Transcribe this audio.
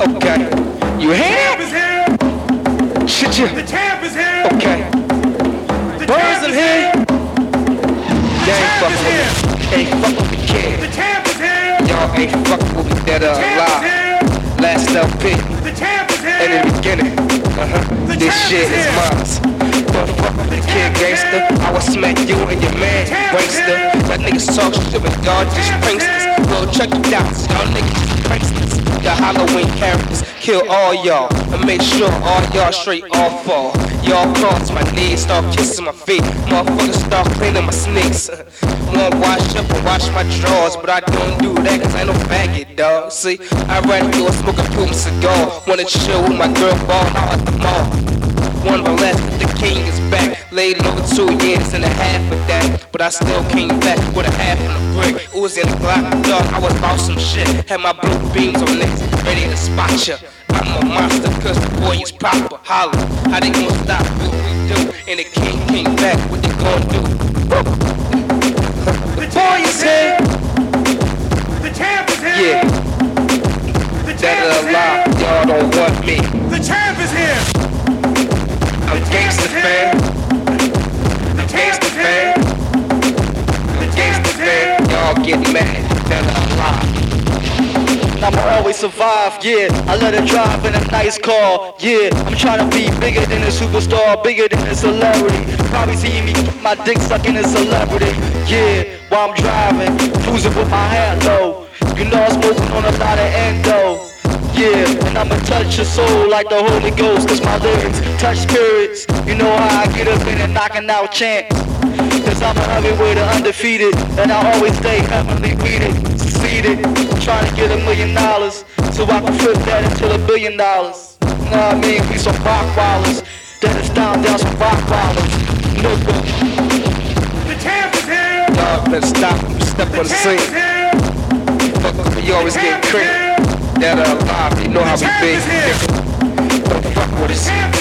Okay. You The champ is here. Shit, you. The champ is here. Okay. The Birds champ in is here. The champ is here. with me. Ain't fucking with the kid. The champ is here. Y'all ain't fucking with me dead or alive. Last LP. The champ is in the beginning. Uh-huh. This shit is is mine. Kid gangster. I will smack you and your man, gangster. That niggas talk shit, but y'all just pranksters. Well, check it out, y'all niggas pranksters. The Halloween characters kill all y'all and make sure all y'all straight off fall. Y'all cross my knees, start kissing my feet. Motherfuckers start cleaning my sneaks. Wanna wash up and wash my drawers, but I don't do that cause I ain't no faggot, dog. See, I rather go smoke a Cuban cigar. Wanna chill with my girl ball out at the mall. One but less, the king is back. Laid over two years and a half of that. But I still came back with a half and a brick. Uzi in the Glock, dog, I was about some shit. Had my blue beams on next, ready to spot ya. I'm a monster cause the boy is proper. Holla, how they gonna stop what we do? And the king came back, what they gonna do? The Boy is here, The champ is here. yeah, The champ or is alive, y'all don't want me. The champ is here. Get mad, or alive. I'ma always survive, yeah. I let her drive in a nice car, yeah. I'm trying to be bigger than a superstar, bigger than a celebrity. Probably see me my dick sucking a celebrity, yeah. While I'm driving, cruising with my hat low. You know I'm smoking on a lot of endo. Yeah, and I'ma touch your soul like the Holy Ghost, cause my lyrics touch spirits. You know how I get up in and knocking out chants. Cause I'm a heavyweight undefeated, and I always stay heavenly weeded, seated, trying to get a million dollars, so I can flip that into a billion dollars. Know what I mean? We some rock wallers, that is down, down some rock wallers. Nigga, The champ is here. Y'all better stop and step on The the champ is scene. Fuck you always get cream. here. Dead or alive, you know how The we champ be. is here. Don't fuck with The us.